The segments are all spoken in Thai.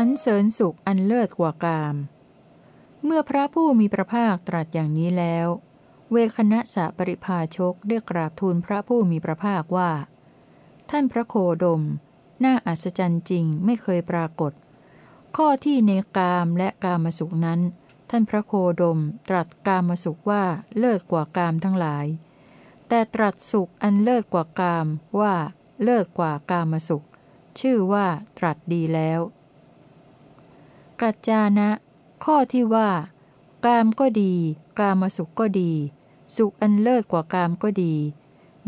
สรรเสริญสุขอันเลิศกว่ากาม เมื่อพระผู้มีพระภาคตรัสอย่างนี้แล้ว เวคณะสะปริภาชกได้กราบทูลพระผู้มีพระภาคว่า ท่านพระโคดม น่าอัศจรรย์จริงไม่เคยปรากฏ ข้อที่ในกามและกามสุขนั้น ท่านพระโคดมตรัสกามสุขว่าเลิศกว่ากามทั้งหลาย แต่ตรัสสุขอันเลิศกว่ากามว่าเลิศกว่ากามสุข ชื่อว่าตรัสดีแล้ว กัจจานะ ข้อที่ว่า กามก็ดี กามสุขก็ดี สุขอันเลิศกว่ากามก็ดี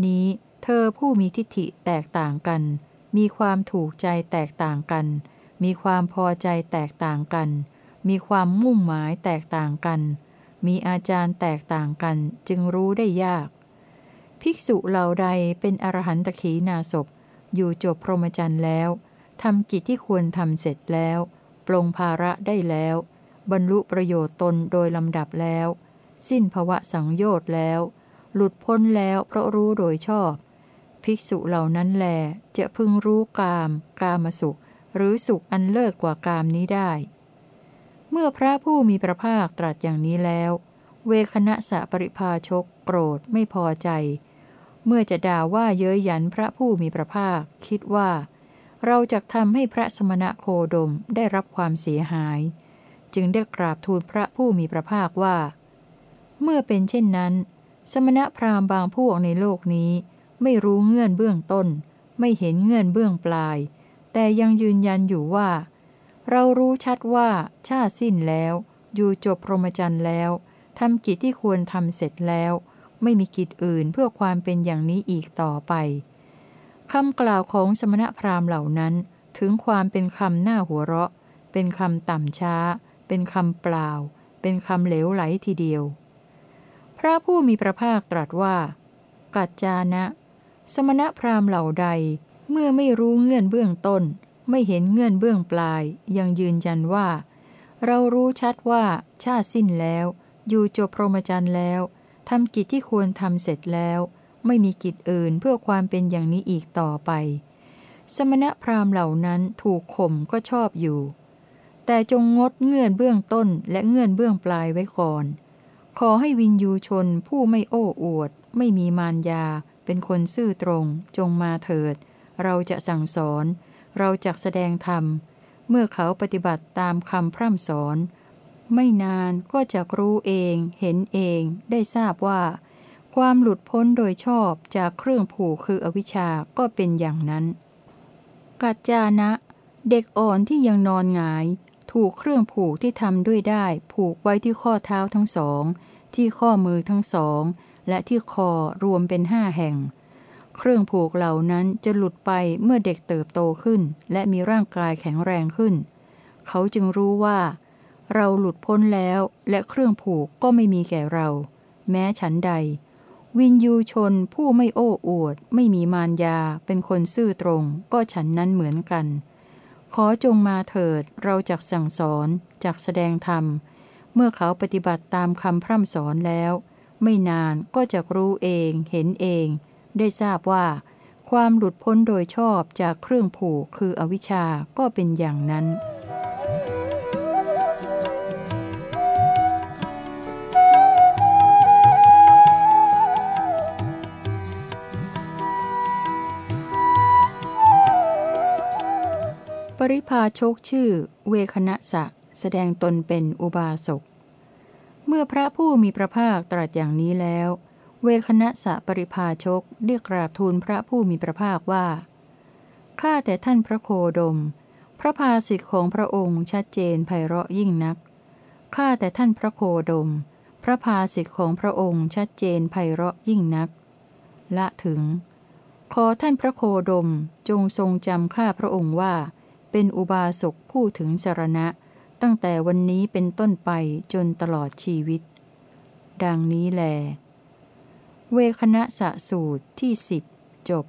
นี้เธอผู้มีทิฏฐิแตกต่างกัน มีความถูกใจแตกต่างกัน มีความพอใจแตกต่างกัน มีความมุ่งหมายแตกต่างกัน มีอาจารย์แตกต่างกันจึงรู้ได้ยาก ภิกษุเหล่าใดเป็นอรหันตขีนาศพอยู่จบพรหมจรรย์แล้วทำกิจที่ควรทำเสร็จแล้ว ปลงภาระได้แล้ว บรรลุประโยชน์ตนโดยลำดับแล้ว สิ้นภวะสังโยชน์แล้ว หลุดพ้นแล้วเพราะรู้โดยชอบ ภิกษุเหล่านั้นแลจะพึงรู้กาม กามสุข หรือสุขอันเลิศกว่ากามนี้ได้ เมื่อพระผู้มีพระภาคตรัสอย่างนี้แล้ว เวคณะสะปริภาชก โกรธไม่พอใจ เมื่อจะด่าว่าเย้ยหยันพระผู้มีพระภาคคิดว่า เราจะทำให้พระสมณะโคดมได้รับความเสียหาย จึงได้กราบทูลพระผู้มีพระภาคว่า เมื่อเป็นเช่นนั้น สมณะพราหมณ์บางพวกในโลกนี้ ไม่รู้เงื่อนเบื้องต้น ไม่เห็นเงื่อนเบื้องปลาย แต่ยังยืนยันอยู่ว่า เรารู้ชัดว่าชาติสิ้นแล้ว อยู่จบพรหมจรรย์แล้วทำกิจที่ควรทำเสร็จแล้ว ไม่มีกิจอื่นเพื่อความเป็นอย่างนี้อีกต่อไป คำกล่าวของสมณพราหมณ์เหล่านั้น ถึงความเป็นคำหน้าหัวเราะ เป็นคำต่ำช้า เป็นคำเปล่า เป็นคำเหลวไหลทีเดียว พระผู้มีพระภาคตรัสว่า กัจจานะ สมณพราหมณ์เหล่าใด เมื่อไม่รู้เงื่อนเบื้องต้น ไม่เห็นเงื่อนเบื้องปลาย ยังยืนยันว่า เรารู้ชัดว่าชาติสิ้นแล้ว อยู่จบพรหมจรรย์แล้วทำกิจที่ควรทำเสร็จแล้ว ไม่มีกิจอื่นเพื่อความเป็นอย่างนี้อีกต่อไป สมณพราหมณ์เหล่านั้นถูกข่มก็ชอบอยู่ แต่จงงดเงื่อนเบื้องต้นและเงื่อนเบื้องปลายไว้ก่อน ขอให้วินยูชนผู้ไม่โอ้อวด ไม่มีมารยา เป็นคนซื่อตรง จงมาเถิด เราจะสั่งสอน เราจะแสดงธรรม เมื่อเขาปฏิบัติตามคำพร่ำสอน ไม่นานก็จะรู้เอง เห็นเอง ได้ทราบว่า ความหลุดพ้นโดยชอบจากเครื่องผูกคืออวิชชาก็เป็นอย่างนั้น กัจจานะ เด็กอ่อนที่ยังนอนหงาย ถูกเครื่องผูกที่ทำด้วยได้ ผูกไว้ที่ข้อเท้าทั้งสอง ที่ข้อมือทั้งสอง และที่คอรวมเป็นห้าแห่ง เครื่องผูกเหล่านั้นจะหลุดไปเมื่อเด็กเติบโตขึ้น และมีร่างกายแข็งแรงขึ้น เขาจึงรู้ว่า เราหลุดพ้นแล้วและเครื่องผูกก็ไม่มีแก่เรา แม้ฉันใด วินยูชนผู้ไม่โอ้อวด ไม่มีมารยา เป็นคนซื่อตรง ก็ฉันนั้นเหมือนกัน ขอจงมาเถิดเราจักสั่งสอนจักแสดงธรรม เมื่อเขาปฏิบัติตามคำพร่ำสอนแล้ว ไม่นานก็จะรู้เองเห็นเอง ได้ทราบว่า ความหลุดพ้นโดยชอบจากเครื่องผูกคืออวิชชาก็เป็นอย่างนั้น ริพาชกชื่อ เวคณะสะ แสดงตนเป็นอุบาสก เมื่อพระผู้มีพระภาคตรัสอย่างนี้แล้ว เวคณะสะปริพาชกเรียกกราบทูลพระผู้มีพระภาคว่า ข้าแต่ท่านพระโคดม พระภาสิทธิของพระองค์ชัดเจนไพเราะยิ่งนัก ข้าแต่ท่านพระโคดม พระภาสิทธิของพระองค์ชัดเจนไพเราะยิ่งนัก ละถึงขอท่านพระโคดมจงทรงจำข้าพระองค์ว่า เป็นอุบาสกผู้ถึงสารณะ ตั้งแต่วันนี้เป็นต้นไปจนตลอดชีวิต ดังนี้แล เวคณะสะสูตรที่สิบจบ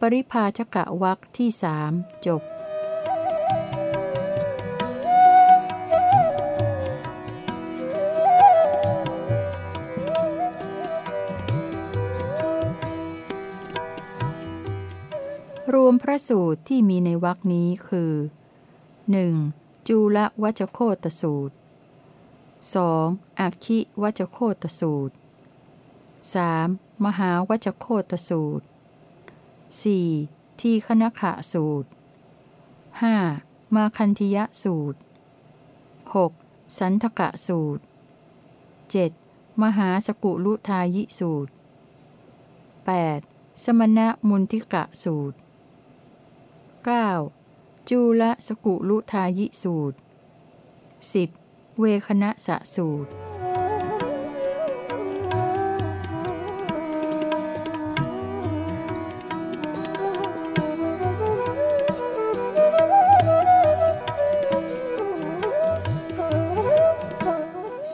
ปริภาชกะวักที่สามจบ รวมพระสูตรที่มีในวรคนี้คือ 1. จูลวัจโคตสูตร 2. อักขิวัจโคตสูตร 3. มหาวัจโคตสูตร 4. ทีคณขะสูตร 5. มาคันธิยสูตร 6. สันทกะสูตร 7. มหาสกุลุทายิสูตร 8. สมณะมุนทิกะสูตร 9. จูลสกุลุทายิสูตร 10. เวคณะสะสูตร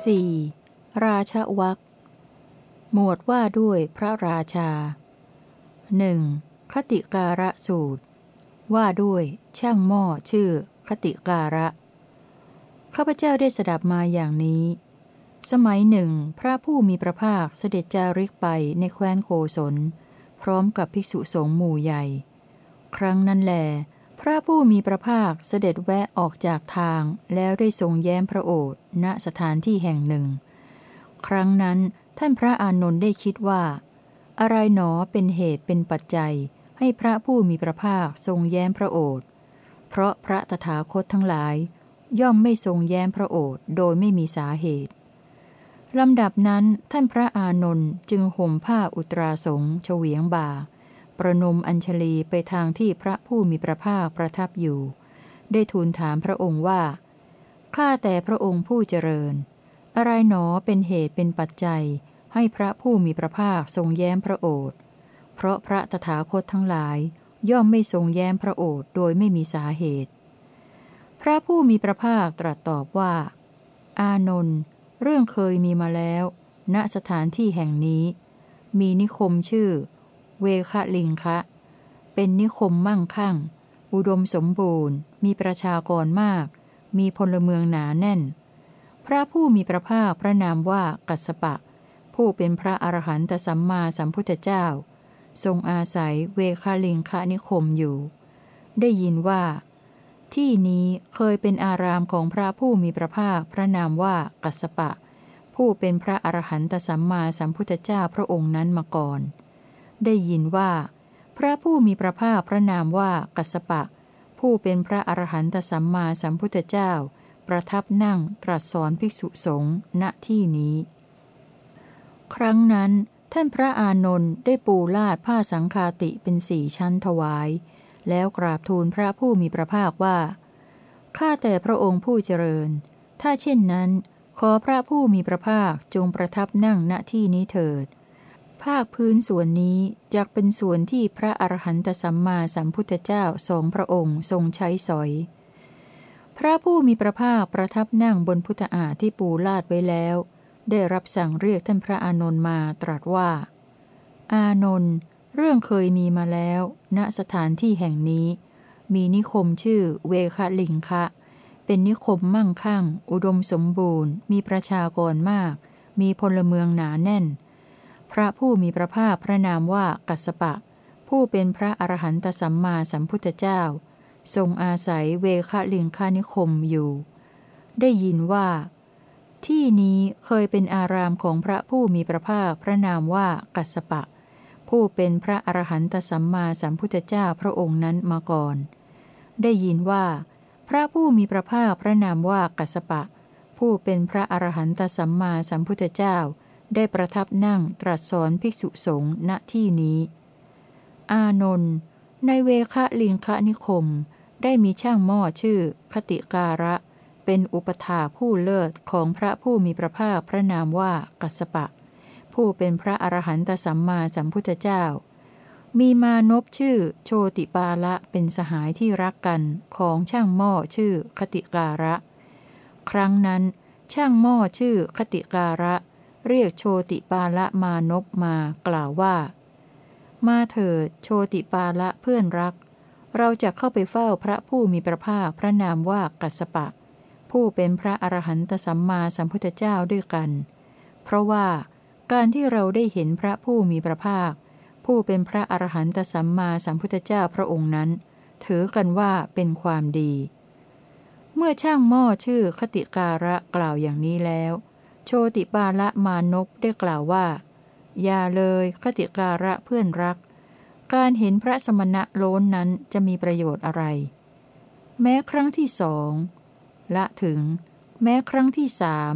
4. ราชวักหมวดว่าด้วยพระราชาหนึ่งคติการะสูตร ว่าด้วยช่างหม้อชื่อ คติการะ ข้าพเจ้าได้สดับมาอย่างนี้ สมัยหนึ่ง พระผู้มีพระภาคเสด็จจาริกไปในแคว้นโกศล พร้อมกับภิกษุสงฆ์หมู่ใหญ่ ครั้งนั้นแล พระผู้มีพระภาคเสด็จแวะออกจากทางแล้วได้ทรงแย้มพระโอษฐ์ณสถานที่แห่งหนึ่ง ครั้งนั้นท่านพระอานนท์ได้คิดว่า อะไรหนอเป็นเหตุเป็นปัจจัย ให้พระผู้มีพระภาคทรงแย้มพระโอษฐ์เพราะพระตถาคตทั้งหลาย ย่อมไม่ทรงแย้มพระโอษฐ์โดยไม่มีสาเหตุลำดับนั้นท่านพระอานนท์จึงห่มผ้าอุตราสงเฉวียงบ่า ประนมอัญชลีไปทางที่พระผู้มีพระภาคประทับอยู่ ได้ทูลถามพระองค์ว่า ข้าแต่พระองค์ผู้เจริญ อะไรหนอเป็นเหตุเป็นปัจจัย ให้พระผู้มีพระภาคทรงแย้มพระโอษฐ์ เพราะพระตถาคตทั้งหลาย ย่อมไม่ทรงแย้มพระโอษฐ์โดยไม่มีสาเหตุ พระผู้มีพระภาคตรัสตอบว่า อานนท์เรื่องเคยมีมาแล้ว ณสถานที่แห่งนี้ มีนิคมชื่อ เวคะลิงคะ เป็นนิคมมั่งคั่ง อุดมสมบูรณ์ มีประชากรมาก มีพลเมืองหนาแน่น พระผู้มีพระภาคพระนามว่ากัสสปะ ผู้เป็นพระอรหันตสัมมาสัมพุทธเจ้า ทรงอาศัยเวคาลิงคะนิคมอยู่ ได้ยินว่า ที่นี้เคยเป็นอารามของพระผู้มีพระภาคพระนามว่ากัสปะ ผู้เป็นพระอรหันตสัมมาสัมพุทธเจ้าพระองค์นั้นมาก่อน ได้ยินว่า พระผู้มีพระภาคพระนามว่ากัสสปะ ผู้เป็นพระอรหันตสัมมาสัมพุทธเจ้า ประทับนั่งตรัสสอนภิกษุสงฆ์ณที่นี้ ครั้งนั้น ท่านพระอานนท์ได้ปูลาดผ้าสังคาติเป็นสี่ชั้นถวาย แล้วกราบทูลพระผู้มีพระภาคว่า ข้าแต่พระองค์ผู้เจริญ ถ้าเช่นนั้น ขอพระผู้มีพระภาคจงประทับนั่งณที่นี้เถิด ภาคพื้นส่วนนี้จะเป็นส่วนที่พระอรหันตสัมมาสัมพุทธเจ้าสองพระองค์ทรงใช้สอย พระผู้มีพระภาคประทับนั่งบนพุทธาที่ปูลาดไว้แล้ว ได้รับสั่งเรียกท่านพระอานนท์มาตรัสว่า อานนท์เรื่องเคยมีมาแล้ว ณสถานที่แห่งนี้ มีนิคมชื่อเวคะลิงคะ เป็นนิคมมั่งคั่ง อุดมสมบูรณ์ มีประชากรมาก มีพลเมืองหนาแน่น พระผู้มีพระภาคพระนามว่ากัสปะ ผู้เป็นพระอรหันตสัมมาสัมพุทธเจ้า ทรงอาศัยเวคะลิงคานิคมอยู่ ได้ยินว่า ที่นี้เคยเป็นอารามของพระผู้มีพระภาคพระนามว่ากัสสปะ ผู้เป็นพระอรหันตสัมมาสัมพุทธเจ้าพระองค์นั้นมาก่อน ได้ยินว่า พระผู้มีพระภาคพระนามว่ากัสสปะ ผู้เป็นพระอรหันตสัมมาสัมพุทธเจ้าได้ประทับนั่งตรัสสอนภิกษุสงฆ์ณที่นี้ อานนท์ในเวคะลิงคะนิคม ได้มีช่างหม้อชื่อ คติการะเเป็นอุปถาผู้เลิศของพระผู้มีพระภาคพระนามว่ากัสปะ ผู้เป็นพระอรหันตสัมมาสัมพุทธเจ้า มีมานพชื่อโชติปาละเป็นสหายที่รักกันของช่างหม้อชื่อคติการะ ครั้งนั้นช่างหม้อชื่อคติการะ เรียกโชติปาละมานพมากล่าวว่า มาเถิดโชติปาละเพื่อนรักเราจะเข้าไปเฝ้าพระผู้มีพระภาคพระนามว่ากัสปะ ผู้เป็นพระอรหันตสัมมาสัมพุทธเจ้าด้วยกัน เพราะว่าการที่เราได้เห็นพระผู้มีพระภาค ผู้เป็นพระอรหันตสัมมาสัมพุทธเจ้าพระองค์นั้น ถือกันว่าเป็นความดี เมื่อช่างหม้อชื่อคติการะกล่าวอย่างนี้แล้ว โชติปาละมานพได้กล่าวว่า อย่าเลยคติการะเพื่อนรัก การเห็นพระสมณะโล้นนั้นจะมีประโยชน์อะไร แม้ครั้งที่สอง ละถึง แม้ครั้งที่สาม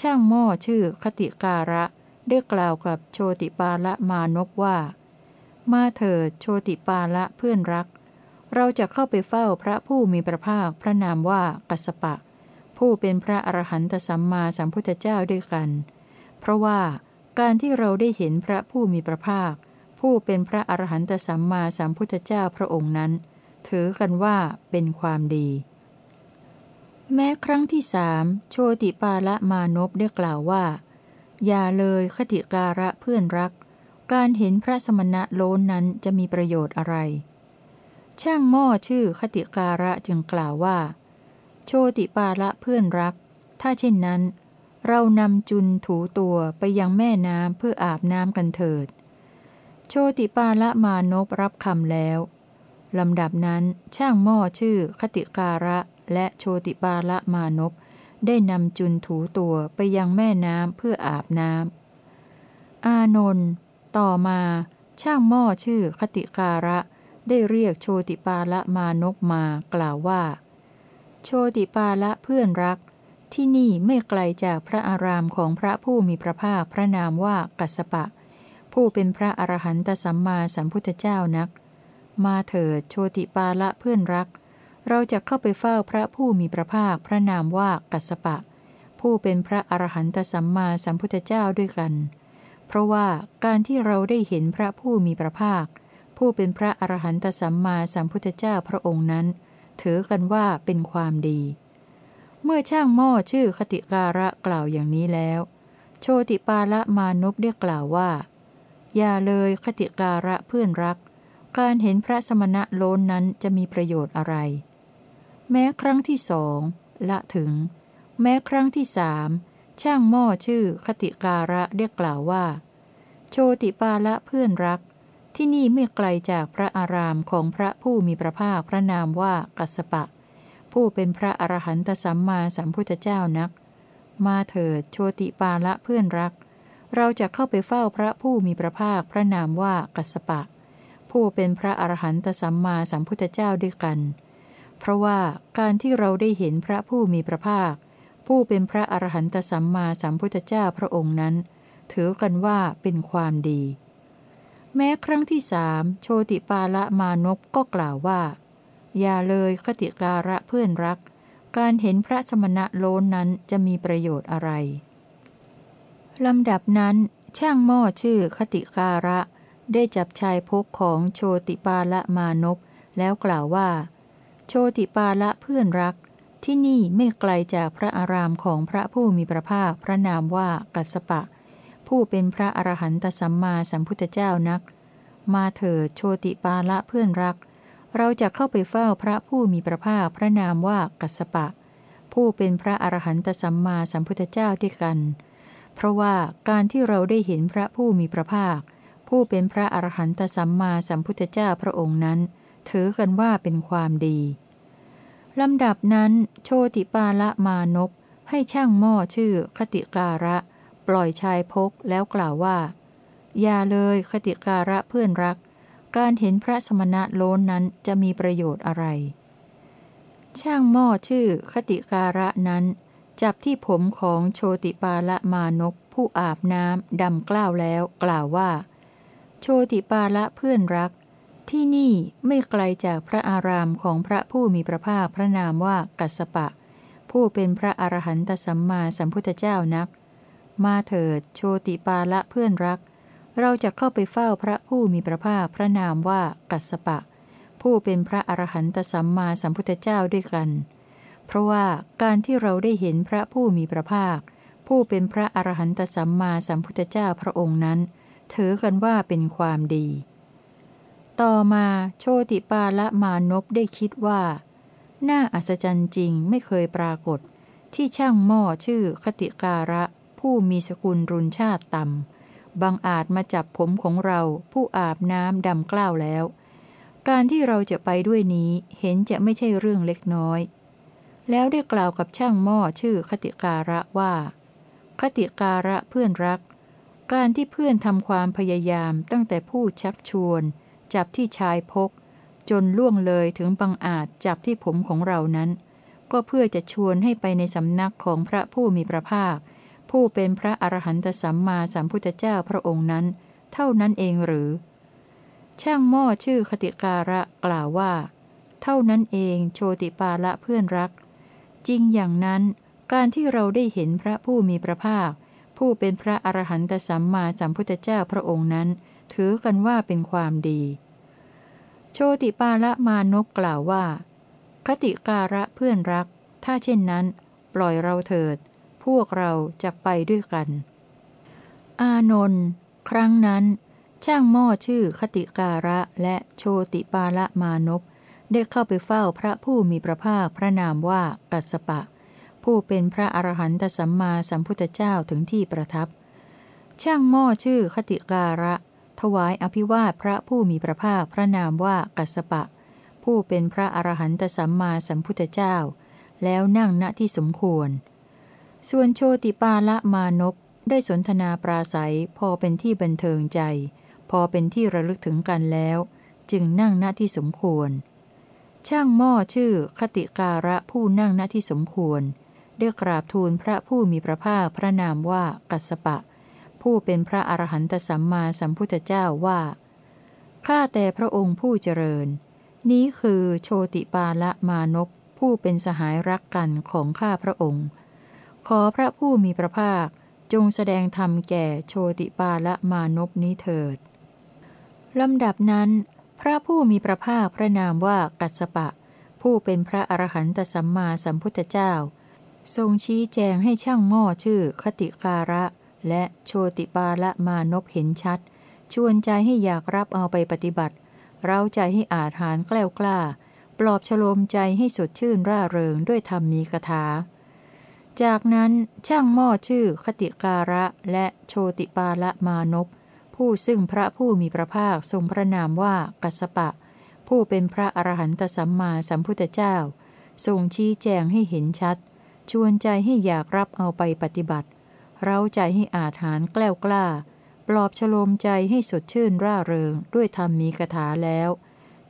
ช่างหม้อชื่อคติการะได้กล่าวกับโชติปาละมานพว่า มาเถิดโชติปาละเพื่อนรัก เราจะเข้าไปเฝ้าพระผู้มีพระภาคพระนามว่ากัสปะ ผู้เป็นพระอรหันตสัมมาสัมพุทธเจ้าด้วยกัน เพราะว่าการที่เราได้เห็นพระผู้มีพระภาค ผู้เป็นพระอรหันตสัมมาสัมพุทธเจ้าพระองค์นั้น ถือกันว่าเป็นความดี แม้ครั้งที่สามโชติปาละมานพได้กล่าวว่า อย่าเลยคติการะเพื่อนรัก การเห็นพระสมณะโลนนั้นจะมีประโยชน์อะไร ช่างหม้อชื่อคติการะจึงกล่าวว่า โชติปาละเพื่อนรัก ถ้าเช่นนั้น เรานำจุนถูตัวไปยังแม่น้ำเพื่ออาบน้ำกันเถิด โชติปาละมานพรับคำแล้วลำดับนั้นช่างหม้อชื่อคติการะ และโชติปาละมานพได้นำจุนถูตัวไปยังแม่น้ำเพื่ออาบน้ำ อานนท์ต่อมา ช่างหม้อชื่อคติการะ ได้เรียกโชติปาละมานกมากล่าวว่า โชติปาละเพื่อนรัก ที่นี่ไม่ไกลจากพระอารามของพระผู้มีพระภาคพระนามว่ากัสปะ ผู้เป็นพระอรหันตสัมมาสัมพุทธเจ้านัก มาเถิดโชติปาละเพื่อนรัก เราจะเข้าไปเฝ้าพระผู้มีพระภาคพระนามว่ากัสปะ ผู้เป็นพระอรหันตสัมมาสัมพุทธเจ้าด้วยกัน เพราะว่าการที่เราได้เห็นพระผู้มีพระภาค ผู้เป็นพระอรหันตสัมมาสัมพุทธเจ้าพระองค์นั้น ถือกันว่าเป็นความดี เมื่อช่างหม้อชื่อคติการะกล่าวอย่างนี้แล้ว โชติปาละมานพได้กล่าวว่า อย่าเลยคติการะเพื่อนรัก การเห็นพระสมณะโลนนั้นจะมีประโยชน์อะไร แม้ครั้งที่สองละถึง แม้ครั้งที่สามช่างหม้อชื่อคติการะเรียกกล่าวว่า โชติปาละเพื่อนรัก ที่นี่ไม่ไกลจากพระอารามของพระผู้มีพระภาคพระนามว่ากัสปะ ผู้เป็นพระอรหันตสัมมาสัมพุทธเจ้านัก มาเถิดโชติปาละเพื่อนรัก เราจะเข้าไปเฝ้าพระผู้มีพระภาคพระนามว่ากัสปะ ผู้เป็นพระอรหันตสัมมาสัมพุทธเจ้าด้วยกัน เพราะว่าการที่เราได้เห็นพระผู้มีพระภาค ผู้เป็นพระอรหันตสัมมาสัมพุทธเจ้าพระองค์นั้น ถือกันว่าเป็นความดี แม้ครั้งที่สามโชติปาละมานพก็กล่าวว่า อย่าเลยคติการะเพื่อนรัก การเห็นพระสมณะโลนนั้นจะมีประโยชน์อะไรลำดับนั้น ช่างหม้อชื่อคติการะ ได้จับชายพกของโชติปาละมานพแล้วกล่าวว่า โชติปาละเพื่อนรัก ที่นี่ไม่ไกลจากพระอารามของพระผู้มีพระภาคพระนามว่ากัสปะ ผู้เป็นพระอรหันตสัมมาสัมพุทธเจ้านัก มาเถิดโชติปาละเพื่อนรัก เราจะเข้าไปเฝ้าพระผู้มีพระภาคพระนามว่ากัสปะ ผู้เป็นพระอรหันตสัมมาสัมพุทธเจ้าด้วยกัน เพราะว่าการที่เราได้เห็นพระผู้มีพระภาค ผู้เป็นพระอรหันตสัมมาสัมพุทธเจ้าพระองค์นั้น ถือกันว่าเป็นความดีลำดับนั้นโชติปาละมานพให้ช่างหม้อชื่อคติการะ ปล่อยชายพกแล้วกล่าวว่า อย่าเลยคติการะเพื่อนรัก การเห็นพระสมณะโลนนั้นจะมีประโยชน์อะไร ช่างหม้อชื่อคติการะนั้น จับที่ผมของโชติปาละมานพผู้อาบน้ำดำกล้าวแล้วกล่าวว่า โชติปาละเพื่อนรัก ที่นี่ไม่ไกลจากพระอารามของพระผู้มีพระภาคพระนามว่ากัสปะ ผู้เป็นพระอรหันตสัมมาสัมพุทธเจ้านัก มาเถิดโชติปาละเพื่อนรัก เราจะเข้าไปเฝ้าพระผู้มีพระภาคพระนามว่ากัสปะ ผู้เป็นพระอรหันตสัมมาสัมพุทธเจ้าด้วยกัน เพราะว่าการที่เราได้เห็นพระผู้มีพระภาค ผู้เป็นพระอรหันตสัมมาสัมพุทธเจ้าพระองค์นั้น ถือกันว่าเป็นความดี ต่อมาโชติปาละมานพได้คิดว่า น่าอัศจรรย์จริงไม่เคยปรากฏ ที่ช่างหม้อชื่อคติการะ ผู้มีสกุลรุนชาติต่ำบังอาจมาจับผมของเราผู้อาบน้ำดำกล้าวแล้ว การที่เราจะไปด้วยนี้เห็นจะไม่ใช่เรื่องเล็กน้อย แล้วได้กล่าวกับช่างหม้อชื่อคติการะว่า คติการะเพื่อนรัก การที่เพื่อนทำความพยายามตั้งแต่ผู้ชักชวน จับที่ชายพก จนล่วงเลยถึงบังอาจจับที่ผมของเรานั้น ก็เพื่อจะชวนให้ไปในสำนักของพระผู้มีพระภาค ผู้เป็นพระอรหันตสัมมาสัมพุทธเจ้าพระองค์นั้น เท่านั้นเองหรือ ช่างหม้อชื่อคติการะกล่าวว่า เท่านั้นเองโชติปาละเพื่อนรัก จริงอย่างนั้นการที่เราได้เห็นพระผู้มีพระภาค ผู้เป็นพระอรหันตสัมมาสัมพุทธเจ้าพระองค์นั้น ถือกันว่าเป็นความดี โชติปาละมานกกล่าวว่า คติการะเพื่อนรัก ถ้าเช่นนั้น ปล่อยเราเถิด พวกเราจะไปด้วยกัน อานนท์ครั้งนั้น ช่างหม้อชื่อคติการะและโชติปาละมานพได้เข้าไปเฝ้าพระผู้มีพระภาคพระนามว่ากัสปะ ผู้เป็นพระอรหันตสัมมาสัมพุทธเจ้าถึงที่ประทับ ช่างหม้อชื่อคติการะ ถวายอภิวาทพระผู้มีพระภาคพระนามว่ากัสปะ ผู้เป็นพระอรหันตสัมมาสัมพุทธเจ้า แล้วนั่งณที่สมควร ส่วนโชติปาละมานพได้สนทนาปราศัยพอเป็นที่บันเทิงใจ พอเป็นที่ระลึกถึงกันแล้ว จึงนั่งณที่สมควร ช่างหม้อชื่อคติการะผู้นั่งณที่สมควรได้กราบทูลพระผู้มีพระภาคพระนามว่ากัสปะ ผู้เป็นพระอรหันตสัมมาสัมพุทธเจ้าว่า ข้าแต่พระองค์ผู้เจริญ นี้คือโชติปาละมานพผู้เป็นสหายรักกันของข้าพระองค์ ขอพระผู้มีพระภาคจงแสดงธรรมแก่โชติปาละมานพนี้เถิด ลำดับนั้น พระผู้มีพระภาคพระนามว่ากัสปะ ผู้เป็นพระอรหันตสัมมาสัมพุทธเจ้า ทรงชี้แจงให้ช่างหม้อชื่อคติการะ และโชติปาละมานพเห็นชัด ชวนใจให้อยากรับเอาไปปฏิบัติ เราใจให้อาจหารแกล้วกล้า ปลอบฉโลมใจให้สดชื่นร่าเริงด้วยธรรมมีคาถา จากนั้นช่างหม้อชื่อคติการะและโชติปาละมานพผู้ซึ่งพระผู้มีพระภาคทรงพระนามว่ากัสปะ ผู้เป็นพระอรหันตสัมมาสัมพุทธเจ้าทรงชี้แจงให้เห็นชัด ชวนใจให้อยากรับเอาไปปฏิบัติ เร้าใจให้อาจหารแกล้วกล้า ปลอบฉโลมใจให้สดชื่นร่าเริงด้วยธรรมมีคาถาแล้ว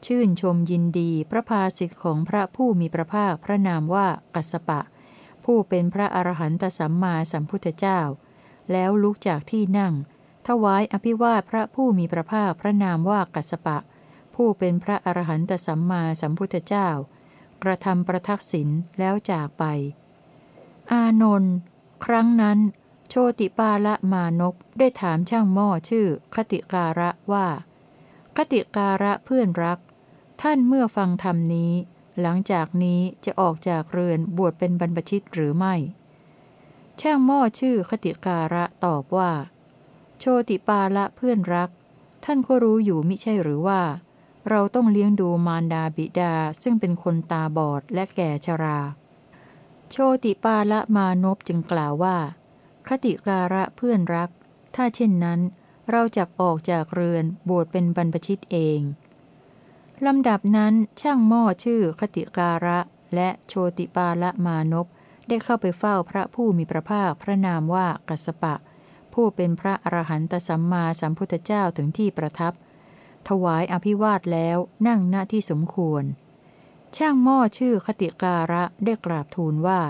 ชื่นชมยินดีพระภาสิทธิ์ของพระผู้มีพระภาคพระนามว่ากัสปะ ผู้เป็นพระอรหันตสัมมาสัมพุทธเจ้า แล้วลุกจากที่นั่ง ถวายอภิวาทพระผู้มีพระภาคพระนามว่ากัสปะ ผู้เป็นพระอรหันตสัมมาสัมพุทธเจ้ากระทำประทักษิณแล้วจากไป อานนท์ ครั้งนั้น โชติปาละมานกได้ถามช่างหม้อชื่อ คติการะว่า คติการะเพื่อนรัก ท่านเมื่อฟังธรรมนี้ หลังจากนี้จะออกจากเรือนบวชเป็นบรรพชิตหรือไม่ ช่างหม้อชื่อคติการะตอบว่า โชติปาละเพื่อนรัก ท่านก็รู้อยู่มิใช่หรือว่า เราต้องเลี้ยงดูมารดาบิดาซึ่งเป็นคนตาบอดและแก่ชรา โชติปาละมานพจึงกล่าวว่า คติการะเพื่อนรัก ถ้าเช่นนั้น เราจะออกจากเรือนบวชเป็นบรรพชิตเองลำดับนั้นช่างหม้อชื่อคติการะและโชติปาละมานพได้เข้าไปเฝ้าพระผู้มีพระภาคพระนามว่ากัสปะ ผู้เป็นพระอรหันตสัมมาสัมพุทธเจ้าถึงที่ประทับ ถวายอภิวาทแล้วนั่งณที่สมควร ช่างหม้อชื่อคติการะได้กราบทูลว่า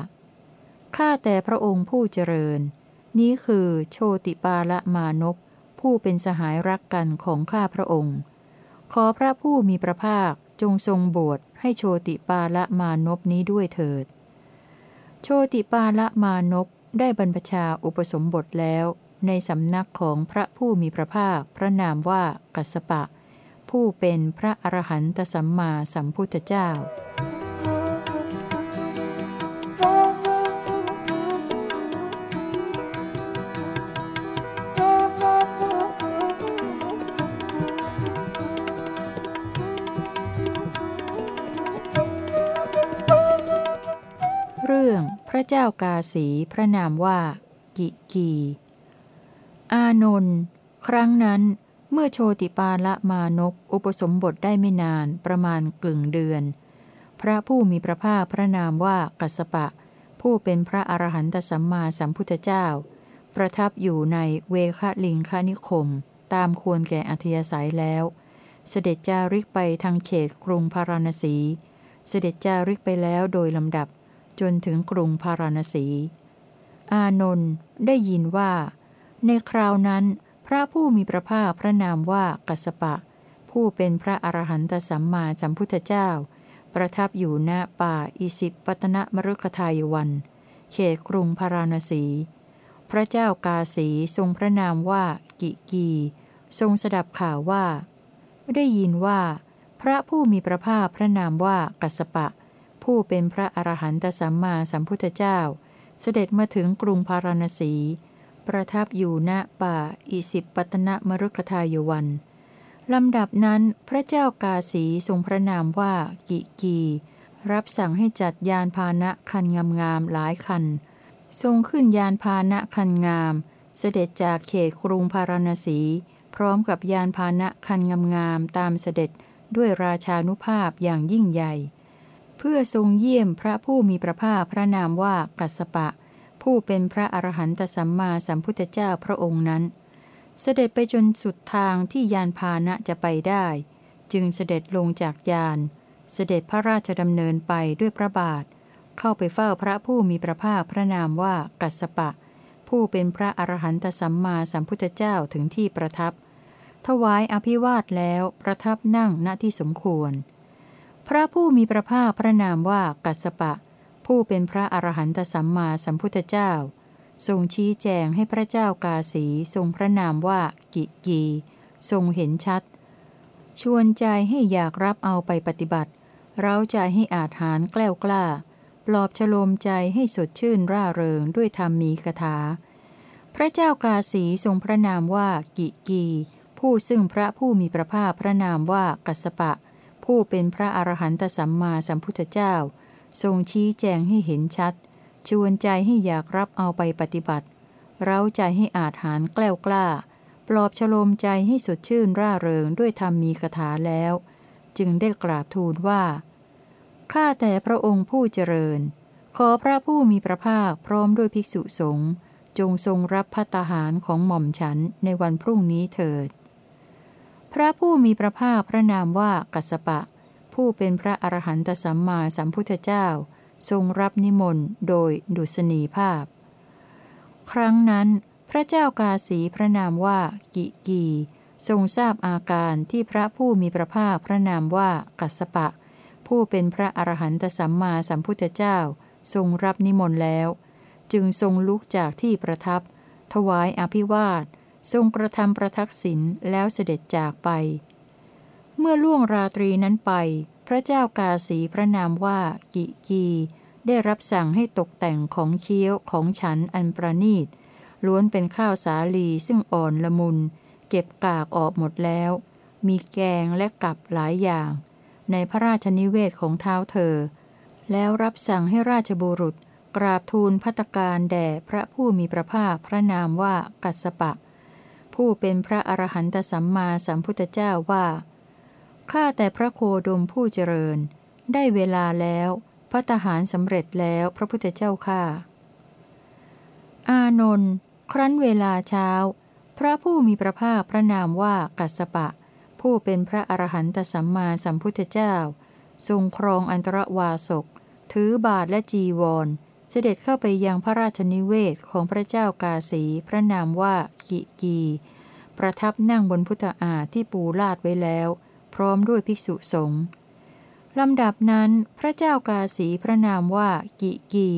ข้าแต่พระองค์ผู้เจริญ นี้คือโชติปาละมานพผู้เป็นสหายรักกันของข้าพระองค์ ขอพระผู้มีพระภาคจงทรงบวชให้โชติปาละมานพนี้ด้วยเถิด โชติปาละมานพได้บรรพชาอุปสมบทแล้วในสำนักของพระผู้มีพระภาคพระนามว่ากัสปะ ผู้เป็นพระอรหันตสัมมาสัมพุทธเจ้าากาสีพระนามว่า กิกี อานนท์ครั้งนั้นเมื่อโชติปาละมานกอุปสมบทได้ไม่นานประมาณกึ่งเดือน พระผู้มีพระภาคพระนามว่ากัสปะ ผู้เป็นพระอรหันตสัมมาสัมพุทธเจ้า ประทับอยู่ในเวคลิงคานิคม ตามควรแก่อัธยาศัยแล้ว เสด็จจาริกไปทางเขตกรุงพาราณสี เสด็จจาริกไปแล้วโดยลำดับ จนถึงกรุงพาราณสี อานนท์ได้ยินว่า ในคราวนั้น พระผู้มีพระภาคพระนามว่ากัสปะ ผู้เป็นพระอรหันตสัมมาสัมพุทธเจ้า ประทับอยู่ณป่าอิสิปตนะมรุกทายวัน เขตกรุงพาราณสี พระเจ้ากาสีทรงพระนามว่ากิกี ทรงสดับข่าวว่า ได้ยินว่า พระผู้มีพระภาคพระนามว่ากัสปะ ผู้เป็นพระอรหันตสัมมาสัมพุทธเจ้า เสด็จมาถึงกรุงพาราณสี ประทับอยู่ณป่าอิสิปตนมรุกทายวันลำดับนั้นพระเจ้ากาสีทรงพระนามว่ากิกี รับสั่งให้จัดยานพาหนะคันงามๆหลายคัน ทรงขึ้นยานพาหนะคันงาม เสด็จจากเขตกรุงพาราณสี พร้อมกับยานพาหนะคันงามๆตามเสด็จด้วยราชานุภาพอย่างยิ่งใหญ่ เพื่อทรงเยี่ยมพระผู้มีพระภาคพระนามว่ากัสปะ ผู้เป็นพระอรหันตสัมมาสัมพุทธเจ้าพระองค์นั้น เสด็จไปจนสุดทางที่ยานพาหนะจะไปได้ จึงเสด็จลงจากยาน เสด็จพระราชดำเนินไปด้วยพระบาท เข้าไปเฝ้าพระผู้มีพระภาคพระนามว่ากัสปะ ผู้เป็นพระอรหันตสัมมาสัมพุทธเจ้าถึงที่ประทับ ถวายอภิวาทแล้วประทับนั่งณที่สมควร พระผู้มีพระภาคพระนามว่ากัสปะ ผู้เป็นพระอรหันตสัมมาสัมพุทธเจ้า ทรงชี้แจงให้พระเจ้ากาสีทรงพระนามว่ากิกี ทรงเห็นชัด ชวนใจให้อยากรับเอาไปปฏิบัติ เร้าใจให้อาจหารแกล้วกล้า ปลอบฉโลมใจให้สดชื่นร่าเริงด้วยธรรมมีคาถา พระเจ้ากาสีทรงพระนามว่ากิกี ผู้ซึ่งพระผู้มีพระภาคพระนามว่ากัสปะ ผู้เป็นพระอรหันตสัมมาสัมพุทธเจ้า ทรงชี้แจงให้เห็นชัด ชวนใจให้อยากรับเอาไปปฏิบัติ เร้าใจให้อาจหารแกล้วกล้า ปลอบฉโลมใจให้สดชื่นร่าเริงด้วยธรรมมีคาถาแล้ว จึงได้กราบทูลว่า ข้าแต่พระองค์ผู้เจริญ ขอพระผู้มีพระภาคพร้อมด้วยภิกษุสงฆ์จงทรงรับพัตหารของหม่อมฉันในวันพรุ่งนี้เถิด พระผู้มีพระภาคพระนามว่ากัสปะ ผู้เป็นพระอรหันตสัมมาสัมพุทธเจ้า ทรงรับนิมนต์โดยดุษณีภาพ ครั้งนั้นพระเจ้ากาสีพระนามว่ากิกี ทรงทราบอาการที่พระผู้มีพระภาคพระนามว่ากัสปะ ผู้เป็นพระอรหันตสัมมาสัมพุทธเจ้า ทรงรับนิมนต์แล้ว จึงทรงลุกจากที่ประทับ ถวายอภิวาท ทรงกระทำประทักษิณแล้วเสด็จจากไป เมื่อล่วงราตรีนั้นไป พระเจ้ากาสีพระนามว่ากิกี ได้รับสั่งให้ตกแต่งของเคี้ยวของฉันอันประนีต ล้วนเป็นข้าวสาลีซึ่งอ่อนละมุน เก็บกากออกหมดแล้ว มีแกงและกับหลายอย่าง ในพระราชนิเวศของเท้าเธอ แล้วรับสั่งให้ราชบุรุษ กราบทูลพัตการแด่พระผู้มีพระภาคพระนามว่ากัสปะ ผู้เป็นพระอรหันตสัมมาสัมพุทธเจ้าว่า ข้าแต่พระโคดมผู้เจริญ ได้เวลาแล้ว พระทหารสำเร็จแล้วพระพุทธเจ้าข้า อานนท์ครั้นเวลาเช้า พระผู้มีพระภาคพระนามว่ากัสปะ ผู้เป็นพระอรหันตสัมมาสัมพุทธเจ้า ทรงครองอันตรวาสก ถือบาทและจีวร เสด็จเข้าไปยังพระราชนิเวศของพระเจ้ากาสีพระนามว่ากิกี ประทับนั่งบนพุทธาที่ปูลาดไว้แล้ว พร้อมด้วยภิกษุสงฆ์ลำดับนั้นพระเจ้ากาสีพระนามว่ากิกี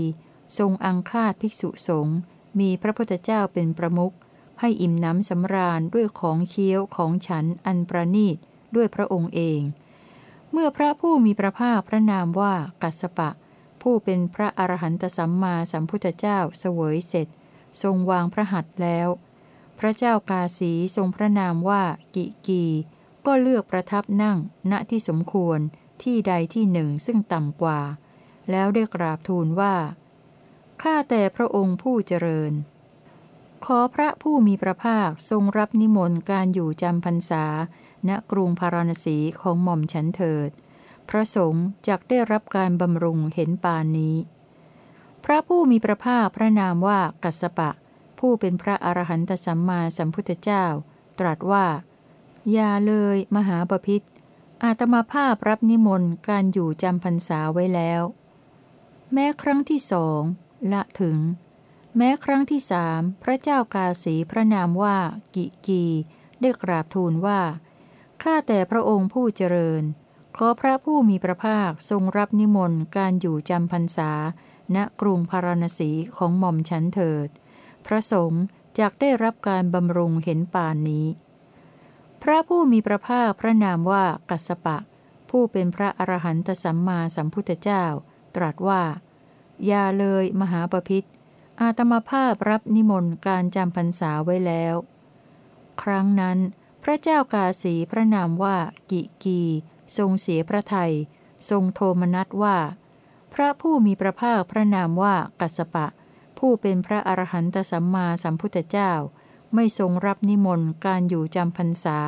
ทรงอังคาดภิกษุสงฆ์มีพระพุทธเจ้าเป็นประมุขให้อิ่มน้ำสำราญด้วยของเคี้ยวของฉันอันประนีตด้วยพระองค์เอง เมื่อพระผู้มีพระภาคพระนามว่ากัสปะ ผู้เป็นพระอรหันตสัมมาสัมพุทธเจ้าเสวยเสร็จ ทรงวางพระหัตถ์แล้ว พระเจ้ากาสีทรงพระนามว่ากิกี ก็เลือกประทับนั่งณที่สมควรที่ใดที่หนึ่งซึ่งต่ำกว่า แล้วได้กราบทูลว่า ข้าแต่พระองค์ผู้เจริญ ขอพระผู้มีพระภาคทรงรับนิมนต์การอยู่จำพรรษา ณกรุงพาราณสีของหม่อมฉันเถิด พระสงฆ์จักได้รับการบำรุงเห็นปานนี้ พระผู้มีพระภาคพระนามว่ากัสสปะ ผู้เป็นพระอรหันตสัมมาสัมพุทธเจ้า ตรัสว่า อย่าเลยมหาปพิธอาตมาภาพรับนิมนต์การอยู่จำพรรษาไว้แล้ว แม้ครั้งที่สองละถึง แม้ครั้งที่สามพระเจ้ากาสีพระนามว่ากิกี ได้กราบทูลว่า ข้าแต่พระองค์ผู้เจริญ ขอพระผู้มีพระภาคทรงรับนิมนต์การอยู่จำพรรษา ณกรุงพาราณสีของหม่อมฉันเถิด พระสงฆ์จกได้รับการบำรุงเห็นป่านนี้ พระผู้มีพระภาคพระนามว่ากัสปะ ผู้เป็นพระอรหันตสัมมาสัมพุทธเจ้า ตรัสว่าอย่าเลยมหาปพิธอาตมาภาพรับนิมนต์การจำพรรษาไว้แล้ว ครั้งนั้น พระเจ้ากาสีพระนามว่ากิกี ทรงเสียพระไทย ทรงโทมนัสว่า พระผู้มีพระภาคพระนามว่ากัสปะ ผู้เป็นพระอรหันตสัมมาสัมพุทธเจ้า ไม่ทรงรับนิมนต์การอยู่จำพรรษา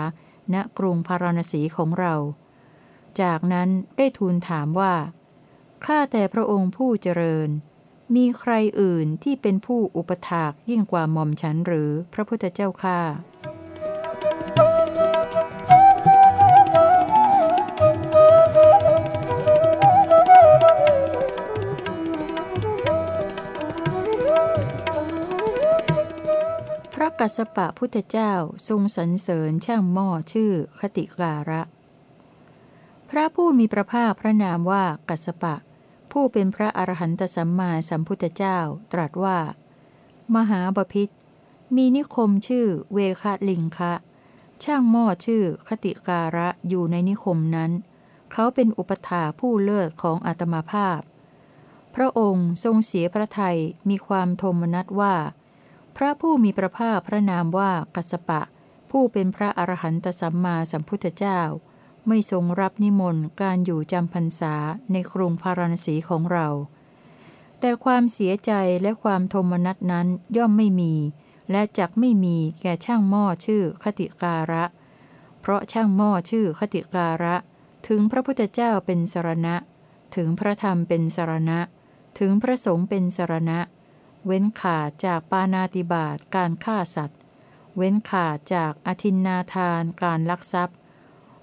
ณกรุงพาราณสีของเรา จากนั้นได้ทูลถามว่าข้าแต่พระองค์ผู้เจริญ มีใครอื่นที่เป็นผู้อุปถากยิ่งกว่าหม่อมฉันหรือพระพุทธเจ้าข้า กัสปะพุทธเจ้าทรงสรรเสริญช่างหม้อชื่อคติการะ พระผู้มีพระภาคพระนามว่ากัสปะ ผู้เป็นพระอรหันตสัมมาสัมพุทธเจ้าตรัสว่า มหาบพิษมีนิคมชื่อเวคลิงคะ ช่างหม้อชื่อคติการะอยู่ในนิคมนั้น เขาเป็นอุปถาผู้เลิศของอาตมาภาพ พระองค์ทรงเสียพระไทยมีความโทมนัสว่า พระผู้มีพระภาคพระนามว่ากัสปะ ผู้เป็นพระอรหันตสัมมาสัมพุทธเจ้า ไม่ทรงรับนิมนต์การอยู่จำพรรษาในกรุงพาราณสีของเรา แต่ความเสียใจและความโทมนัสนั้นย่อมไม่มี และจักไม่มีแก่ช่างหม้อชื่อคติการะ เพราะช่างหม้อชื่อคติการะ ถึงพระพุทธเจ้าเป็นสรณะ ถึงพระธรรมเป็นสรณะ ถึงพระสงฆ์เป็นสรณะ เว้นขาดจากปานาติบาตการฆ่าสัตว์ เว้นขาดจากอธินนาทานการลักทรัพย์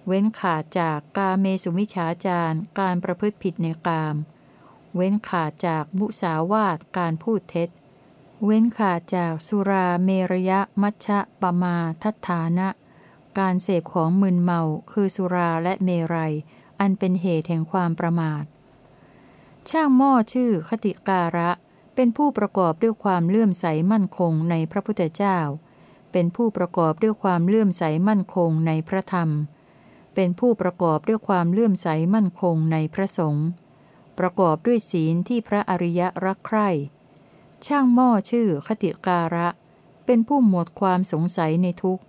เว้นขาดจากกาเมสุมิฉาจารการประพฤติผิดในกาม เว้นขาดจากมุสาวาทการพูดเท็จ เว้นขาดจากสุราเมรยะมัชฌะปมาทัฐานะ การเสพของมึนเมาคือสุราและเมรัย อันเป็นเหตุแห่งความประมาท ช่างหม้อชื่อคติการะ เป็นผู้ประกอบด้วยความเลื่อมใสมั่นคงในพระพุทธเจ้า เป็นผู้ประกอบด้วยความเลื่อมใสมั่นคงในพระธรรม เป็นผู้ประกอบด้วยความเลื่อมใสมั่นคงในพระสงฆ์ ประกอบด้วยศีลที่พระอริยรักใคร่ ช่างหม้อชื่อคติการะ เป็นผู้หมดความสงสัยในทุกข์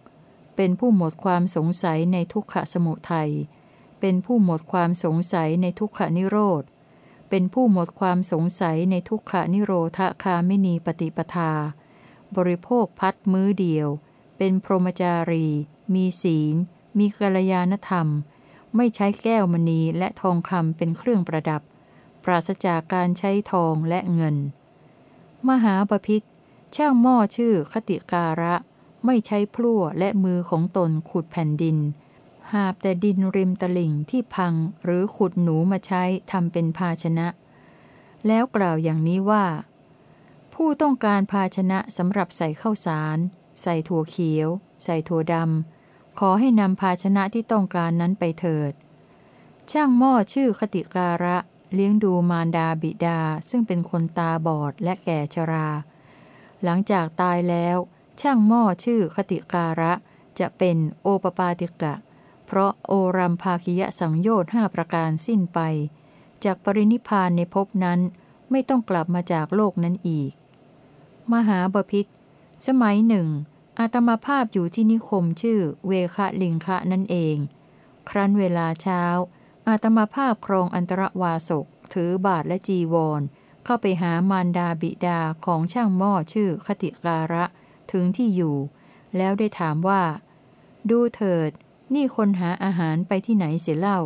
เป็นผู้หมดความสงสัยในทุกขสมุทัย เป็นผู้หมดความสงสัยในทุกขนิโรธ เป็นผู้หมดความสงสัยในทุกขานิโรธคาไม่นีปฏิปทา บริโภคพัดมื้อเดียว เป็นพรหมจารี มีศีล มีกัลยาณธรรม ไม่ใช้แก้วมณีและทองคำเป็นเครื่องประดับ ปราศจากการใช้ทองและเงิน มหาปพิธช่างหม้อชื่อคติการะ ไม่ใช้พลั่วและมือของตนขุดแผ่นดิน หาบแต่ดินริมตลิ่งที่พังหรือขุดหนูมาใช้ทำเป็นภาชนะ แล้วกล่าวอย่างนี้ว่า ผู้ต้องการภาชนะสำหรับใส่ข้าวสาร ใส่ถั่วเขียว ใส่ถั่วดำขอให้นำภาชนะที่ต้องการนั้นไปเถิด ช่างหม้อชื่อคติการะ เลี้ยงดูมารดาบิดาซึ่งเป็นคนตาบอดและแก่ชรา หลังจากตายแล้ว ช่างหม้อชื่อคติการะจะเป็นโอปปาติกะ เพราะโอรัมภาคิยะสังโยชน์ห้าประการสิ้นไป จากปรินิพานในภพนั้นไม่ต้องกลับมาจากโลกนั้นอีก มหาบพิษสมัยหนึ่ง อาตมาภาพอยู่ที่นิคมชื่อเวคะลิงคะนั่นเอง ครั้นเวลาเช้า อาตมาภาพครองอันตรวาสก ถือบาทและจีวร เข้าไปหามารดาบิดาของช่างหม้อชื่อคติการะถึงที่อยู่ แล้วได้ถามว่า ดูเถิด นี่คนหาอาหารไปที่ไหนเสียเล่า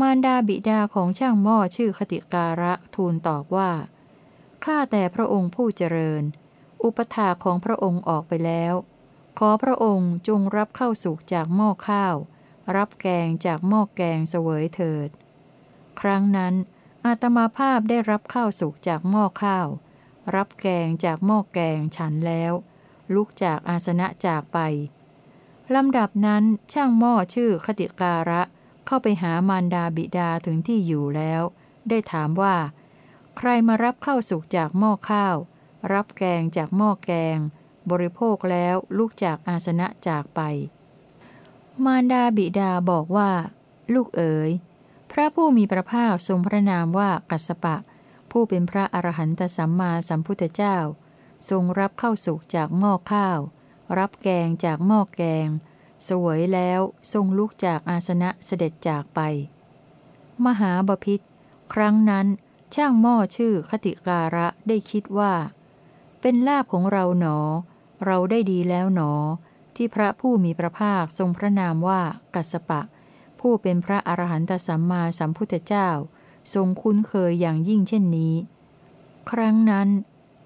มารดาบิดาของช่างหม้อชื่อคติการะทูลตอบว่า ข้าแต่พระองค์ผู้เจริญ อุปถาของพระองค์ออกไปแล้ว ขอพระองค์จงรับเข้าสุกจากหม้อข้าว รับแกงจากหม้อแกงเสวยเถิด ครั้งนั้น อาตมาภาพได้รับข้าวสุกจากหม้อข้าว รับแกงจากหม้อแกงฉันแล้ว ลุกจากอาสนะจากไป ลำดับนั้นช่างหม้อชื่อคติการะ เข้าไปหามารดาบิดาถึงที่อยู่แล้ว ได้ถามว่า ใครมารับข้าวสุกจากหม้อข้าว รับแกงจากหม้อแกง บริโภคแล้วลุกจากอาสนะจากไป มารดาบิดาบอกว่า ลูกเอ๋ยพระผู้มีพระภาคทรงพระนามว่ากัสสปะ ผู้เป็นพระอรหันตสัมมาสัมพุทธเจ้า ทรงรับข้าวสุกจากหม้อข้าว รับแกงจากหม้อแกง สวยแล้วทรงลุกจากอาสนะเสด็จจากไป มหาบพิษครั้งนั้นช่างหม้อชื่อคติการะได้คิดว่า เป็นลาบของเราหนอ เราได้ดีแล้วหนอ ที่พระผู้มีพระภาคทรงพระนามว่ากัสปะ ผู้เป็นพระอรหันตสัมมาสัมพุทธเจ้า ทรงคุ้นเคยอย่างยิ่งเช่นนี้ ครั้งนั้น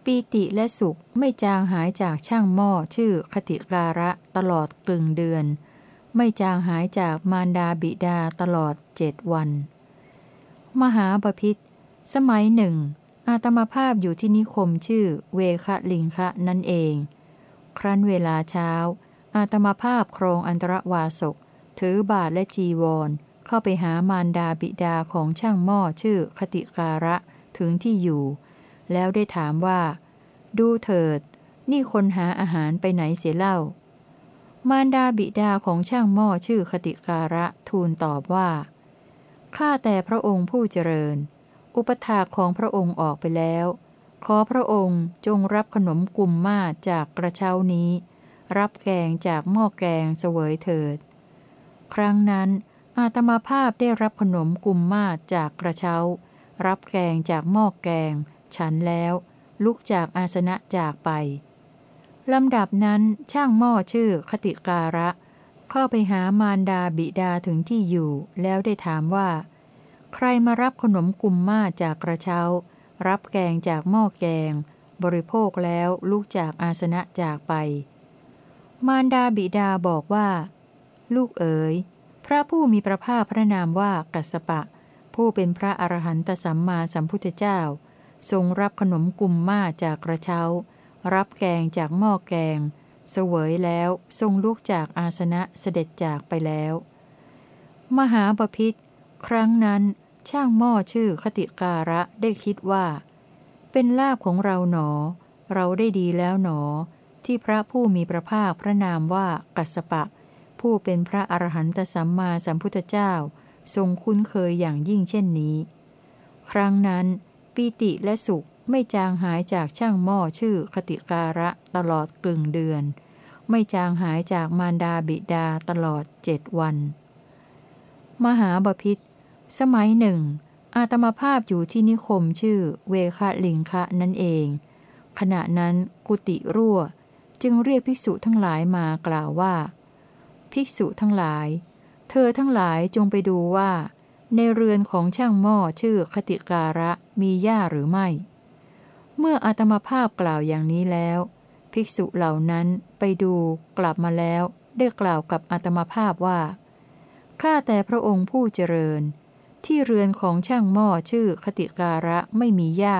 ปีติและสุขไม่จางหายจากช่างหม้อชื่อคติการะตลอดกึ่งเดือน ไม่จางหายจากมารดาบิดาตลอดเจ็ดวัน มหาปพิธสมัยหนึ่ง อาตมาภาพอยู่ที่นิคมชื่อเวคะลิงคะนั่นเอง ครั้นเวลาเช้า อาตมาภาพครองอันตรวาสก ถือบาทและจีวร เข้าไปหามารดาบิดาของช่างหม้อชื่อคติการะถึงที่อยู่ แล้วได้ถามว่า ดูเถิด นี่คนหาอาหารไปไหนเสียเล่า มารดาบิดาของช่างหม้อชื่อคติการะทูลตอบว่า ข้าแต่พระองค์ผู้เจริญ อุปถาของพระองค์ออกไปแล้ว ขอพระองค์จงรับขนมกุมมาจากกระเช้านี้ รับแกงจากหม้อแกงเสวยเถิด ครั้งนั้นอาตมาภาพได้รับขนมกุมมาจากกระเช้า รับแกงจากหม้อแกง ฉันแล้ว ลุกจากอาสนะจากไปลำดับนั้นช่างหม้อชื่อคติการะ เข้าไปหามารดาบิดาถึงที่อยู่ แล้วได้ถามว่า ใครมารับขนมกุมมาจากกระเช้า รับแกงจากหม้อแกง บริโภคแล้วลุกจากอาสนะจากไป มารดาบิดาบอกว่า ลูกเอ๋ยพระผู้มีพระภาคพระนามว่ากัสปะ ผู้เป็นพระอรหันตสัมมาสัมพุทธเจ้า ทรงรับขนมกุมมาจากกระเช้า รับแกงจากหม้อแกง เสวยแล้วทรงลุกจากอาสนะเสด็จจากไปแล้ว มหาปพิธครั้งนั้นช่างหม้อชื่อคติการะได้คิดว่า เป็นลาบของเราหนอ เราได้ดีแล้วหนอ ที่พระผู้มีพระภาคพระนามว่ากัสปะ ผู้เป็นพระอรหันตสัมมาสัมพุทธเจ้า ทรงคุ้นเคยอย่างยิ่งเช่นนี้ ครั้งนั้น ปีติและสุขไม่จางหายจากช่างหม้อชื่อคติการะตลอดกึ่งเดือน ไม่จางหายจากมารดาบิดาตลอดเจ็ดวัน มหาบพิษสมัยหนึ่ง อาตมาภาพอยู่ที่นิคมชื่อเวคะลิงคะนั่นเอง ขณะนั้นกุติรั่ว จึงเรียกภิกษุทั้งหลายมากล่าวว่า ภิกษุทั้งหลาย เธอทั้งหลายจงไปดูว่า ในเรือนของช่างหม้อชื่อคติการะมีหญ้าหรือไม่ เมื่ออาตมาภาพกล่าวอย่างนี้แล้ว ภิกษุเหล่านั้นไปดูกลับมาแล้วได้กล่าวกับอาตมาภาพว่า ข้าแต่พระองค์ผู้เจริญ ที่เรือนของช่างหม้อชื่อคติการะไม่มีหญ้า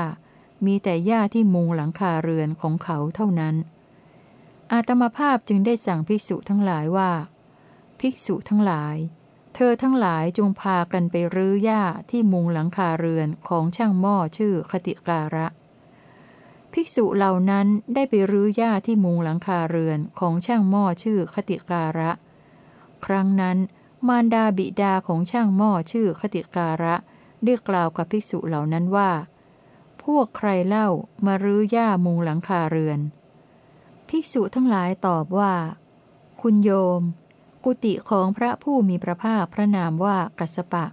มีแต่หญ้าที่มุงหลังคาเรือนของเขาเท่านั้น อาตมาภาพจึงได้สั่งภิกษุทั้งหลายว่า ภิกษุทั้งหลาย เธอทั้งหลายจงพากันไปรื้อหญ้าที่มุงหลังคาเรือนของช่างหม้อชื่อคติการะ ภิกษุเหล่านั้นได้ไปรื้อหญ้าที่มุงหลังคาเรือนของช่างหม้อชื่อคติการะ ครั้งนั้น มารดาบิดาของช่างหม้อชื่อคติการะได้กล่าวกับภิกษุเหล่านั้นว่า พวกใครเล่ามารื้อหญ้ามุงหลังคาเรือน ภิกษุทั้งหลายตอบว่า คุณโยม กุฏิของพระผู้มีพระภาคพระนามว่ากัสปะ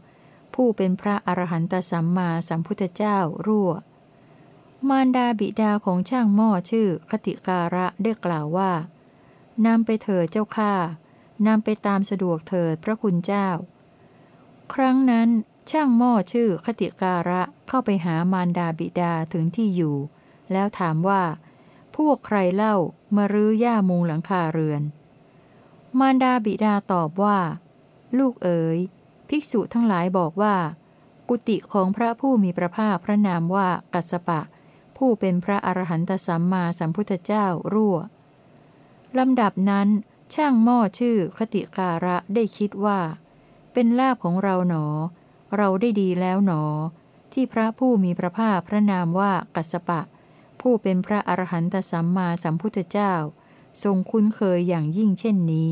ผู้เป็นพระอรหันตสัมมาสัมพุทธเจ้ารั่ว มารดาบิดาของช่างหม้อชื่อคติการะได้กล่าวว่านำไปเถิดเจ้าข้านำไปตามสะดวกเถิดพระคุณเจ้า ครั้งนั้นช่างหม้อชื่อคติการะเข้าไปหามารดาบิดาถึงที่อยู่ แล้วถามว่า พวกใครเล่ามารื้อย่ามุงหลังคาเรือน มารดาบิดาตอบว่า ลูกเอ๋ย ภิกษุทั้งหลายบอกว่า กุฏิของพระผู้มีพระภาคพระนามว่ากัสปะ ผู้เป็นพระอรหันตสัมมาสัมพุทธเจ้ารั่วลำดับนั้น ช่างหม้อชื่อคติการะได้คิดว่า เป็นลาบของเราหนอ เราได้ดีแล้วหนอ ที่พระผู้มีพระภาคพระนามว่ากัสปะ ผู้เป็นพระอรหันตสัมมาสัมพุทธเจ้า ทรงคุ้นเคยอย่างยิ่งเช่นนี้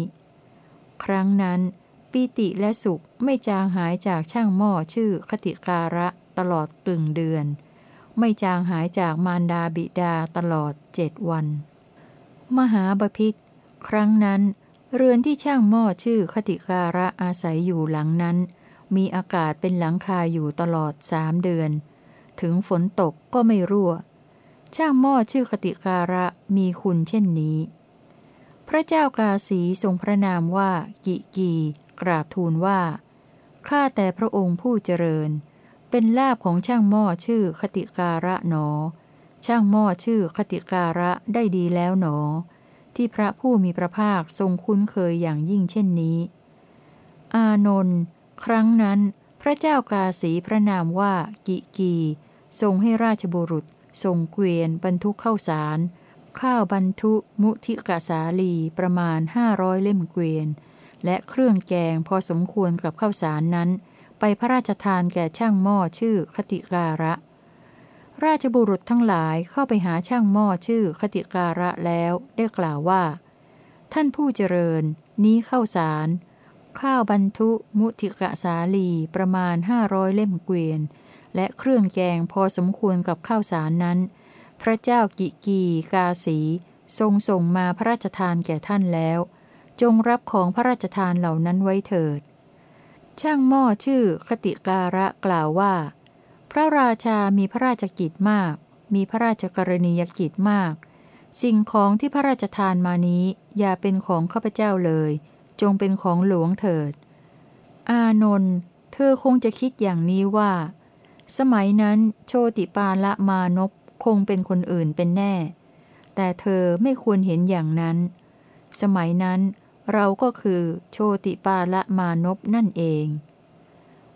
ครั้งนั้น ปีติและสุขไม่จางหายจากช่างหม้อชื่อคติการะตลอดกึ่งเดือน ไม่จางหายจากมารดาบิดาตลอดเจ็ดวัน มหาบพิษครั้งนั้น เรือนที่ช่างหม้อชื่อคติการะอาศัยอยู่หลังนั้น มีอากาศเป็นหลังคาอยู่ตลอดสามเดือน ถึงฝนตกก็ไม่รั่ว ช่างหม้อชื่อคติการะมีคุณเช่นนี้ พระเจ้ากาสีทรงพระนามว่ากิกี กราบทูลว่า ข้าแต่พระองค์ผู้เจริญ เป็นลาบของช่างหม้อชื่อคติการะหนอ ช่างหม้อชื่อคติการะได้ดีแล้วหนอ ที่พระผู้มีพระภาคทรงคุ้นเคยอย่างยิ่งเช่นนี้ อานนท์ครั้งนั้น พระเจ้ากาสีพระนามว่ากิกี ทรงให้ราชบุรุษ ทรงเกวียนบรรทุกเข้าสาร ข้าวบรรทุมุทิกสาลีประมาณห้าร้อยเล่มเกวียน และเครื่องแกงพอสมควรกับข้าวสารนั้น ไปพระราชทานแก่ช่างหม้อชื่อคติการะ ราชบุรุษทั้งหลายเข้าไปหาช่างหม้อชื่อคติการะแล้วได้กล่าวว่า ท่านผู้เจริญ นี้ข้าวสาร ข้าวบรรทุมุติกะสาลีประมาณห้าร้อยเล่มเกวียน และเครื่องแกงพอสมควรกับข้าวสารนั้น พระเจ้ากิกีกาสี ทรงส่งมาพระราชทานแก่ท่านแล้ว จงรับของพระราชทานเหล่านั้นไว้เถิด ช่างหม้อชื่อคติการะกล่าวว่า พระราชามีพระราชกิจมาก มีพระราชกรณียกิจมาก สิ่งของที่พระราชทานมานี้อย่าเป็นของข้าพเจ้าเลย จงเป็นของหลวงเถิด อานนท์เธอคงจะคิดอย่างนี้ว่า สมัยนั้นโชติปาละมานพ คงเป็นคนอื่นเป็นแน่ แต่เธอไม่ควรเห็นอย่างนั้น สมัยนั้นเราก็คือโชติปาละมานพนั่นเอง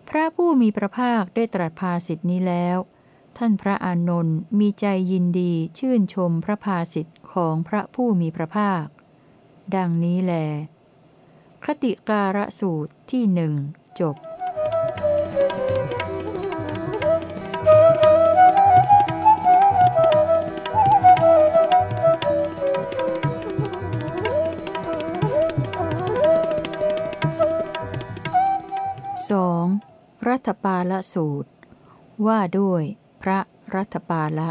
พระผู้มีพระภาคได้ตรัสภาสิทธินี้แล้ว ท่านพระอานนท์มีใจยินดีชื่นชมพระภาสิทธิ์ของพระผู้มีพระภาค ดังนี้แล คติการะสูตรที่หนึ่งจบ 2. รัฐปาละสูตร ว่าด้วย พระรัฐปาละ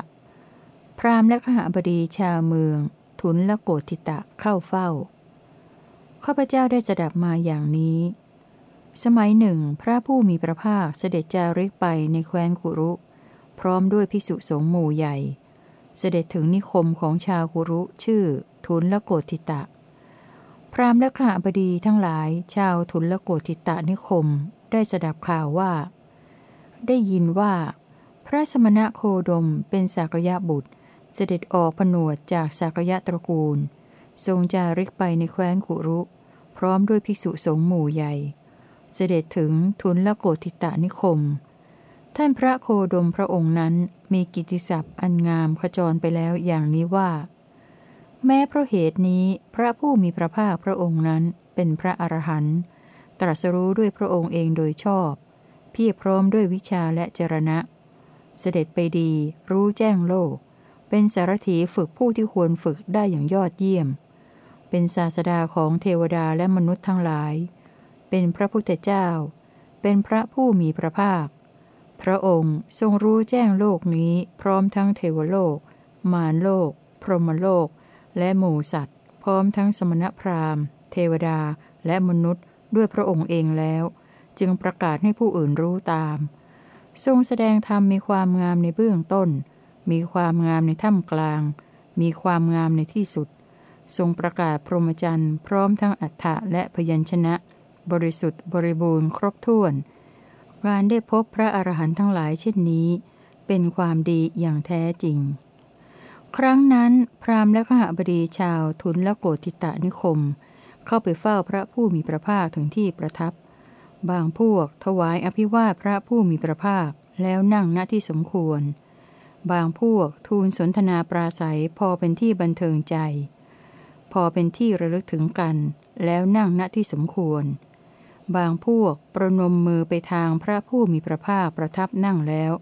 พรามและขหบดีชาวเมือง ทุนและโกติตะเข้าเฝ้า ข้าพเจ้าได้สดับมาอย่างนี้ สมัยหนึ่ง พระผู้มีพระภาคเสด็จจาริกไปในแคว้นกุรุ พร้อมด้วยพิสุสงฆ์หมู่ใหญ่ เสด็จถึงนิคมของชาวกุรุชื่อ ทุนและโกติตะพรามและขหบดีทั้งหลาย ชาวทุนและโกติตะนิคม ได้สดับข่าวว่า ได้ยินว่า พระสมณะโคดมเป็นสากยะบุตร เสด็จออกผนวดจากสากยะตระกูล ทรงจาริกไปในแคว้นกุรุ พร้อมด้วยภิกษุสงฆ์หมู่ใหญ่ เสด็จถึงทุนละโกติตานิคม ท่านพระโคดมพระองค์นั้นมีกิติศัพท์อันงามขจรไปแล้วอย่างนี้ว่า แม้เพราะเหตุนี้พระผู้มีพระภาคพระองค์นั้นเป็นพระอรหันต์ ตรัสรู้ด้วยพระองค์เองโดยชอบ เพียรพร้อมด้วยวิชาและจรณะ เสด็จไปดี รู้แจ้งโลก เป็นสารถีฝึกผู้ที่ควรฝึกได้อย่างยอดเยี่ยม เป็นศาสดาของเทวดาและมนุษย์ทั้งหลาย เป็นพระพุทธเจ้า เป็นพระผู้มีพระภาค พระองค์ทรงรู้แจ้งโลกนี้พร้อมทั้งเทวโลก มารโลก พรหมโลก และหมู่สัตว์ พร้อมทั้งสมณพราหมณ์ เทวดาและมนุษย์ ด้วยพระองค์เองแล้ว จึงประกาศให้ผู้อื่นรู้ตาม ทรงแสดงธรรมมีความงามในเบื้องต้น มีความงามในถ้ำกลาง มีความงามในที่สุด ทรงประกาศพรหมจรรย์พร้อมทั้งอัฏฐะและพยัญชนะ บริสุทธิ์บริบูรณ์ครบถ้วนการได้พบพระอรหันต์ทั้งหลายเช่นนี้ เป็นความดีอย่างแท้จริง ครั้งนั้น พราหมณ์และขหบดีชาวทุนและโกติตะนิคม เข้าไปเฝ้าพระผู้มีพระภาคถึงที่ประทับ บางพวกถวายอภิวาทพระผู้มีพระภาคแล้วนั่งณที่สมควร บางพวกทูลสนทนาปราศัยพอเป็นที่บันเทิงใจ พอเป็นที่ระลึกถึงกัน แล้วนั่งณที่สมควร บางพวกประนมมือไปทางพระผู้มีพระภาคประทับนั่งแล้ว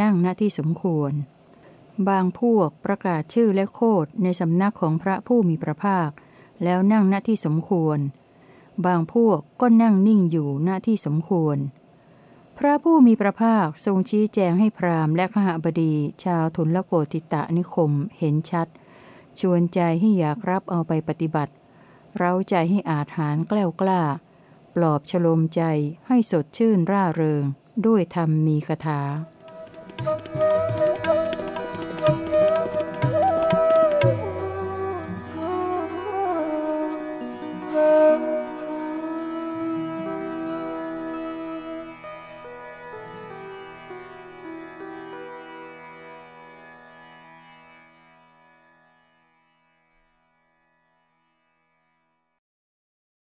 นั่งณที่สมควร บางพวกประกาศชื่อและโคดในสำนักของพระผู้มีพระภาค แล้วนั่งณที่สมควร บางพวกก็นั่งนิ่งอยู่ณที่สมควร พระผู้มีพระภาคทรงชี้แจงให้พราหมณ์และขหบดี ชาวทุนละโกติตะนิคมเห็นชัด ชวนใจให้อยากรับเอาไปปฏิบัติ เร้าใจให้อาจหารแกล้วกล้า ปลอบฉลมใจให้สดชื่นร่าเริง ด้วยธรรมมีคาถา